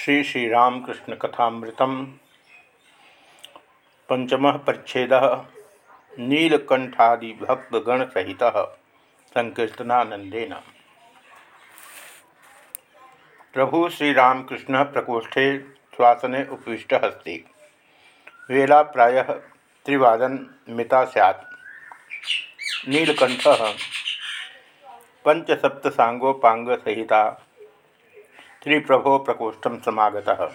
श्री श्रीरामकृष्ण कथामृतम। पंचम परिच्छेद। नीलकंठादि भक्तगण सहित संकीर्तनानंदेन। प्रभु श्रीरामकृष्ण प्रकोष्ठे श्वासने उपविष्ट अस्ति वेला प्रायः त्रिवादन मिता सैत् नीलकंठ पंचसप्तसांगोपांग सहिता श्री प्रभो प्रकोष्ठ समागता।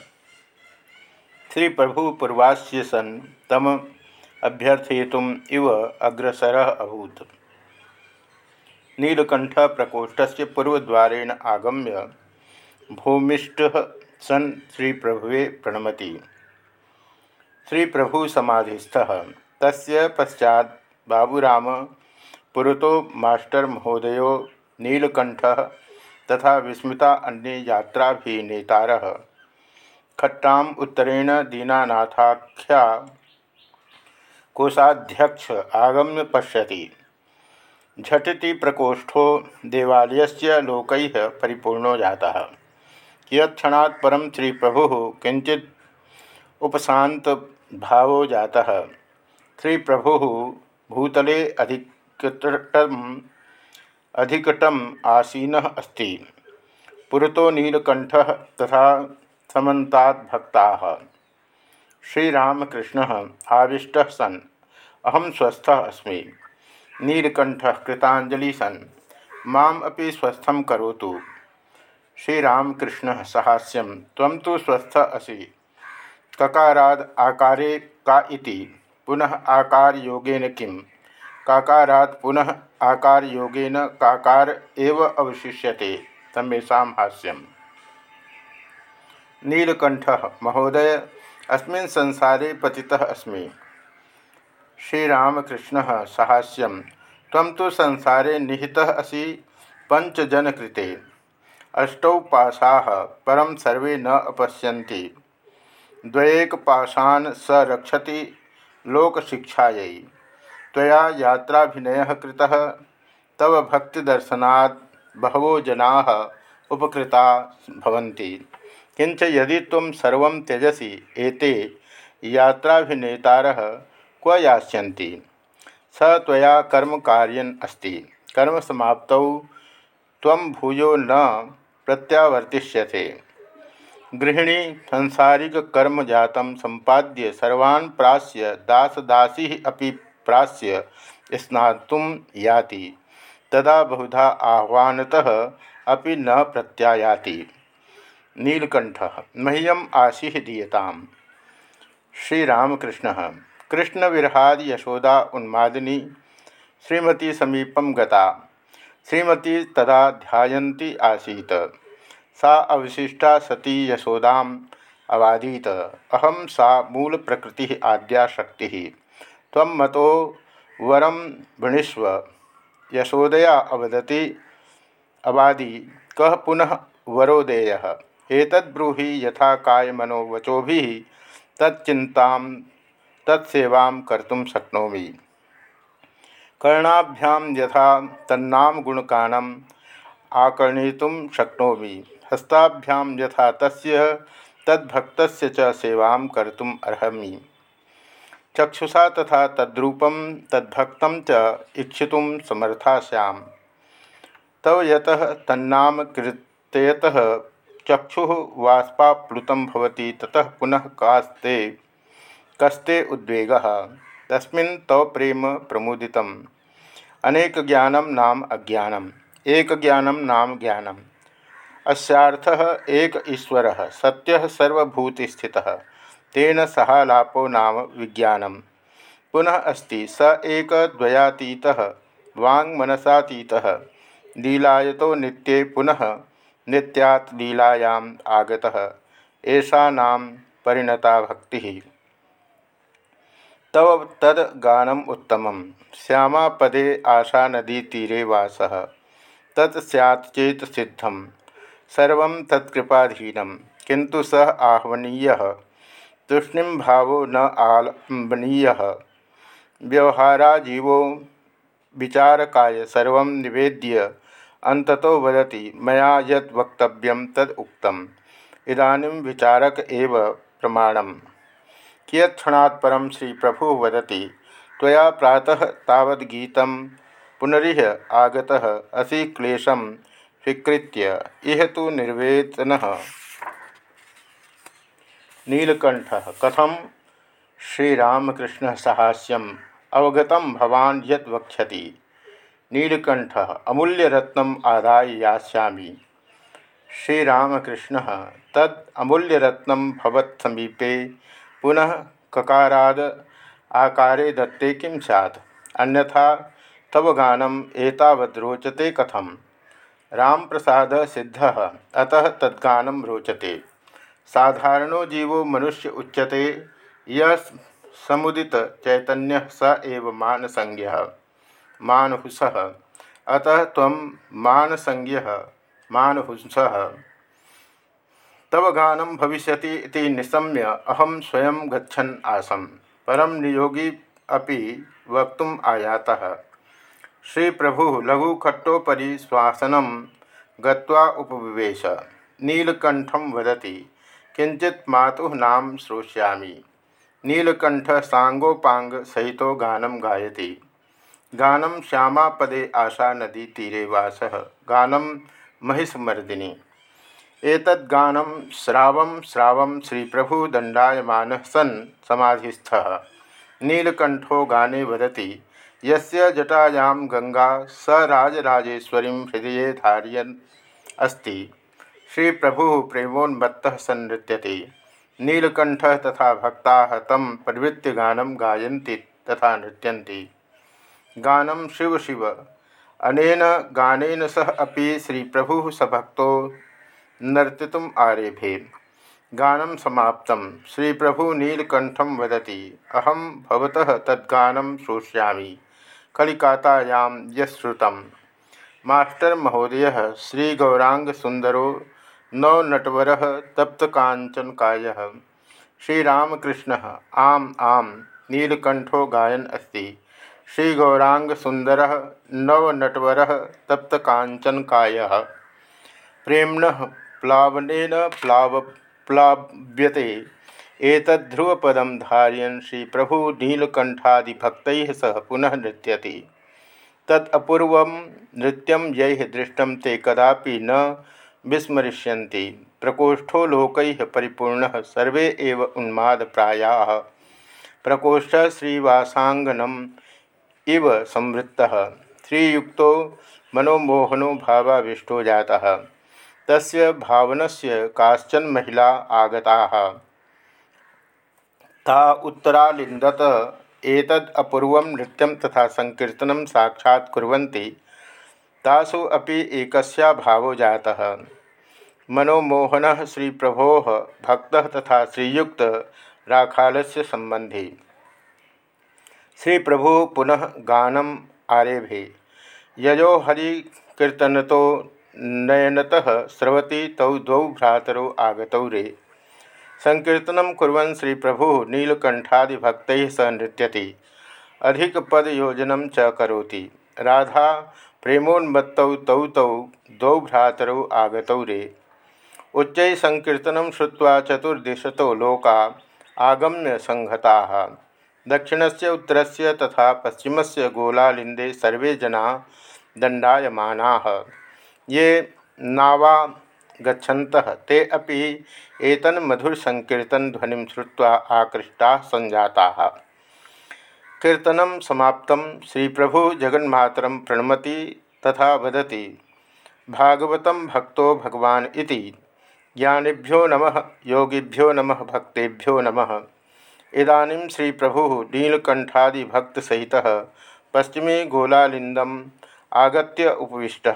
श्री प्रभु पूर्वास्य सन तम अभ्यर्थयितुम इव अग्रसर अभूत। नीलकंठ प्रकोष्ठ से पूर्वद्वारेण आगम्य भूमिष्ठ सन श्री प्रभुवे प्रणमति। श्री प्रभु समाधिस्थ। तस्य पश्चात बाबूराम, पुरतो मास्टर महोदय नीलकंठ तथा विस्मृता अन्य यात्रा भी नेतार खट्टाम उत्तरेण दीनानाथाख्या कोषाध्यक्ष आगम्य पश्यति। झटिति प्रकोष्ठो देवालयस्य लोकैः परिपूर्णो जाता। कियत्क्षणात् परं श्री प्रभु किंचित उपशात भावो जाता। श्री प्रभु भूतले अधिकतम अधिकटम आसीन अस्ति। पुरतो नीलकंठ तथा समन्ताद्भक्ता श्रीरामकृष्ण आविष्ट सन्। अहम स्वस्थ अस्मि। नीलकंठ कृतांजलि सन्। माम अपि स्वस्थं करोतु। श्रीरामकृष्ण सहास्यम त्वं तु स्वस्थ असि। ककाराद आकारे का इति। पुनः आकार योगेन किम? काकारात पुनः आकार योगेन काकार एव अवशिष्यते। तमेशा हास्यम। नीलकंठ महोदय, अस्मिन् संसारे पतितः अस्मि। श्रीरामकृष्ण, सहास्यम। तम तो संसारे निहितः असि पंचजन कृते अष्टौ पाशा परम सर्वे न अपश्यन्ति। द्वयेक पाशान स रक्षति लोकशिक्षायै। तया यात्राभिनय कृतः। तव भक्तिदर्शनात् बहवो जना उपकृता किंच यदि तुम सर्व त्यजसी, एते यात्राभिनेतारः क्व यास्यन्ति? स त्वया कर्म कार्यन अस्ति। कर्म समाप्तौ त्वं भूयो न प्रत्यावर्तिष्यते। गृहिणी संसारिक कर्म जातम संपाद्य सर्वान् प्रास्य दास दासी अपि प्रास्य स्नातुम याति। तदा बहुधा आह्वानतः अपि न प्रत्यायाति। नीलकंठ मह्यम आशी दीयता श्रीरामकृष्ण कृष्ण विरहाद यशोदा उन्मादिनी, श्रीमती समीपम गता। श्रीमती तदा ध्यायन्ती आसीत। सा अवशिष्टा सती यशोदा अवादीत। अहम सा मूल प्रकृति आद्या शक्ति मतो वरम वृणीस्व यशोदया अवदति, अवादी कह पुनः वरोदेय एतद्ब्रूहि यथा काय मनोवचो तच्चिंता तत्सेवा कर्म शक्नोमी। कर्णाभ्याम यथा तन्नाम गुणकानम आकर्णितुम शक्नोमी। हस्ताभ्याम यथा तस्य, तद्भक्तस्य च सेवां कर्तुम अर्हमि। चक्षुषा तथा तद्रूपम तद्भक्त च समर्था सैम तव यत तन्नाम कृतयत चक्षु वाष्पाप्लुत ततः पुनः कास्ते, कस्ते उद्वेग। तस्मिन् तव प्रेम प्रमुदित अनेक ज्ञानम नाम अज्ञानम। एक ज्ञानम नाम ज्ञानम। अस्यार्थः एक ईश्वर। सत्य तेन सहालापो नाम विज्ञान पुनः अस्ति, स एक द्वयातीत वांगमनसातीत लीलायतो नित्ये पुनः, नित्यात् लीलायाम् आगतः। ऐसा नाम परिणता भक्ति। तव तद गानम उत्तम श्यामापदे आशा नदी तीरे वास। तत् चेत सिद्धम। सर्व तत्कृपाधीनम किंतु सह आह्वनीय। तूष्णीम भाव न आलंबनीय व्यवहाराजीवो विचारकाय सर्व निवेद्य अंततो वदति मैं यद वक्तव्यम तद उक्तम। इदानीं विचारक एव प्रमाणम। कियत्क्षणात् परम श्री प्रभु वदति, त्वया प्रातः तावद् गीतं पुनरिह आगतः असि क्लेशं स्वीकृत्य इह तो निर्वेतनः नीलकण्ठः कथं? श्रीरामकृष्णसाहास्यम् अवगतं भवान् यत् वक्षति नीलकण्ठः अमूल्यरत्नम् आदाय यास्यामि श्रीरामकृष्ण तद अमूल्यरत्न भवत्समीपे पुनः ककाराद आकारे दत्ते किं सैत् अन्यथा तव गानम एतावद् रोचते कथम? रामप्रसाद सिद्ध अतः तद्गानम रोचते। साधारणो जीवो मनुष्य उच्यते। यह समुदित चैतन्य स एव मानसंज्ञ। मानहुस। अतः तम मानसंज्ञ, मानहुंस। तव गानम भविष्य निशम्य अहम स्वयं गच्छन् आसम परम नियोगी अपि वक्तुम आयाता। श्री प्रभु लघुखट्टोपरी श्वासनं गत्वा उपविवेश। नीलकंठम वदति। किंचित मातु नाम श्रोष्यामी। नीलकंठ सांगोपांग सहित गानम गायति। गानम श्यामापदे आशा नदी तीरे वास। गानम महिषमर्दिनी। एतद्गानं श्रावं श्रावं श्रीप्रभुदण्डायमानः सन् समाधिस्थः। नीलकण्ठो गाने वदति, यस्य जटायां गंगा स राजराजेश्वरीं हृदये धारयन् अस्ति। श्रीप्रभुः प्रेमोन्मत्तः सन्नृत्यते नीलकण्ठः तथा भक्ताः तं प्रवृत्ति गानं गायन्ति तथा नृत्यन्ति। गानं शिव शिव। अनेन गानेन सह अपि श्री प्रभु सभक्तो नर्तितुम आरेभे। गानम समाप्त। श्री प्रभु नीलकंठम वदति अहम भवतः तद्गानं श्रोष्यामि। कलिकातायां यश्रुतं मास्टर महोदय श्री गौरांग सुंदरो नव नटवर तप्तकांचन काय। श्रीरामकृष्ण आम आम, नीलकंठो गायन अस्ति। श्री गौरांग सुंदर नव नटवर तप्त कांचन काय। प्रेमण प्लावन प्लाव, प्लाव्यते। एतद्ध्रुवपदं धारयन् श्री प्रभु नीलकंठादिभक्त सह पुनः नृत्यति। तदपूर्व नृत्यं यैः दृष्टं ते कदापि न विस्मरिष्यन्ति। प्रकोष्ठो लोकैः परिपूर्णः, सर्वे एव उन्मादप्रायाः प्रकोष्ठ श्रीवासाङ्गनं इव संवृत्त। श्रीयुक्त मनोमोहनो भावाविष्टो जाता। तस्य भावनस्य काश्चन महिला आगता। ता उत्तरालिंदत एतद् अपूर्वं नृत्यं तथा संकीर्तनं साक्षात् कुर्वन्ति। तासु अपि एकस्या भावो जातः। मनोमोहनः श्रीप्रभोः, भक्तः तथा श्रीयुक्त राखालस्य संबंधी श्री प्रभु पुनः गानम आरेभे। यजो हरि कीर्तन तो नयनतः स्रवती तौ द्वौ भ्रातरौ आगतौ रे। संकीर्तन कुरन श्री प्रभु नीलकंठादिभक्त स नृत्यति। अधिकपदयोजन च करोति। राधा प्रेमोन्मत्तौ तौ तौ द्वौ भ्रातरौ आगतौ रे। उच्च संकीर्तन श्रुवा चतुर्दिशतो लोका आगम्य दक्षिण से उत्तर तथा पश्चिम से गोलालिंदे सर्वे जना दंडायमाना ये नावा गच्छन्त, ते अपि ध्वनि श्रुवा आकृष्टा संजाता। कीर्तन समाप्त श्री प्रभु जगन्मातर प्रणमति तथा वदति, भागवत भक्तो भगवान इति। ज्ञानीभ्यो नमः, योगिभ्यो नमः, भक्तेभ्यो नमः। इदानीं श्री प्रभु नीलकंठादि भक्त सहित पश्चिमी गोलालिंदम आगत उपविष्ट।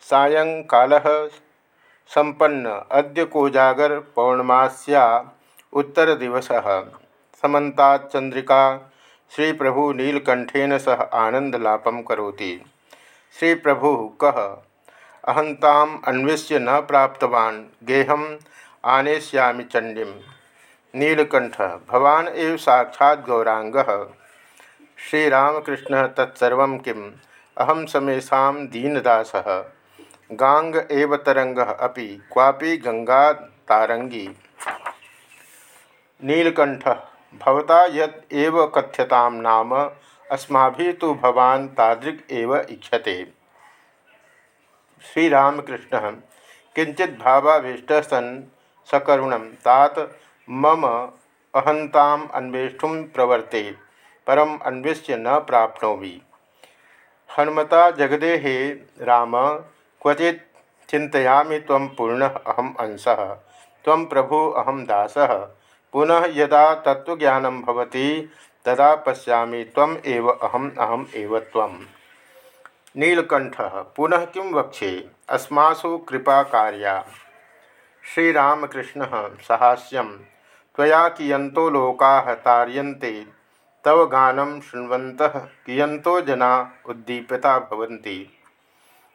सायंकाल संपन्न अद्य कोजागर पौर्णमास्या उत्तर दिवस समन्ताचंद्रिका श्री प्रभु नीलकंठेन सह आनंदलापम करोति। श्री प्रभु कह अहंताम अन्वेष्य न प्राप्तवान गेहम आनेष्यामि चंडी नीलकंठ, भवान एव साक्षात् गौरांग श्रीरामकृष्ण तत्सव किम अहम समेशा दीनदास गांग एव तरंग अभी क्वापि गंगा तारंगी नीलकंठ भवता यद एव कथ्यताम नाम अस्मा तो भवान तादृक एव इच्छते। श्रीरामकृष्ण किंचित भावावेष्ट सन सकरुण, तात मम अहंताम अन्वेष्टुम प्रवर्ते परम अन्वेष्य न प्राप्नोवि हनुमता जगदे हे राम क्वचि चिंतयामि पूर्ण अहम अंश प्रभु अहम दास। पुनः यदा तत्वज्ञानम भवति, तदा पश्यामि तम एव अहम अहम एव नीलकंठ पुनः किं वक्षे? अस्मासु कृपा कार्या श्रीरामकृष्ण, सहास्यम। त्वया कियंतो लोका तार्यन्ते, तव गानम शुण्वत कियंतो जना उद्दीपिता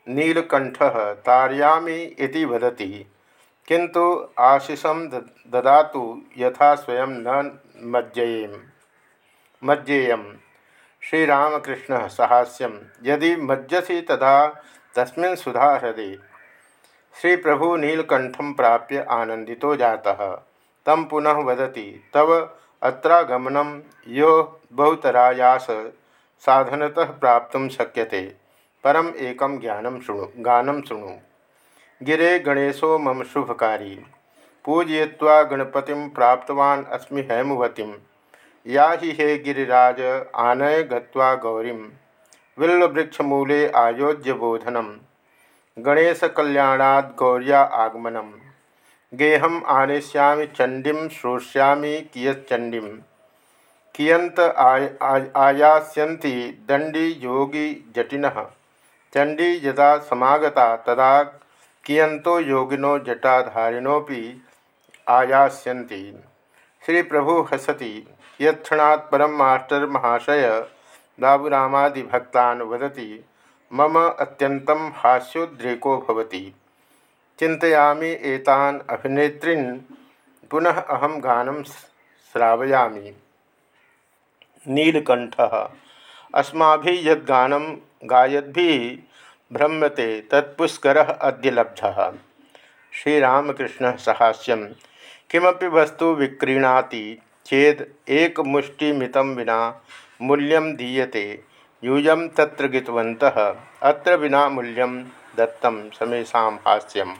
नीलकंठ तारयामी वदति। किंतु आशीषम ददातु यथा स्वयं न मज्जेयम। मज्जेयम। श्रीरामकृष्ण सहास्यम। यदि मज्जसी तदा तस्मिन् सुधा हृदय श्री प्रभु नीलकंठम प्राप्य आनंदितो जाता। तम पुनः वदति, तव अत्रागमनम यो बहुतरायास साधनतः प्राप्त शक्यते। परम एकम ज्ञानम शुणु गानम शुणु। गिरे गणेशो मम शुभकारी। पूजय्वा गणपति प्राप्तवान अस्मि हैमुवती। या हि हे गिरिराज, आनय गत्वा गौरी। विल्वृक्षमूले आयोज्य बोधनम गणेश कल्याणाद गौरिया आगमनम गेहम आनेश्यामि चंडी श्रोष्यामि कियच्चंडी कियंत आयास्यन्ति दंडी योगी जटिन। चंडी यदा समागता तदा कियंतो योगिनो जटाधारिणोपि आयास्यन्ति। श्री प्रभु हसति यत्क्षणात् परम मास्टर महाशय बाबूरामादिभक्तान् वदति, मम अत्यंतं हास्योद्रेको भवति। चिंतयामी एतान अभिनेत्रीन, पुनः अहम गानम श्रावयामी। नीलकंठ अस्मा यद्गानम गायद्भि भ्रम्यते तत्पुष्कर अद्य लब्ध। श्रीरामकृष्ण सहास्यम। किमपि वस्तु विक्रीणाति चेद एक विना मूल्य दीयते। यूज़ तत्र गितवन्तः। अत्र विना मूल्यम दत्तम समेशा हास्यम।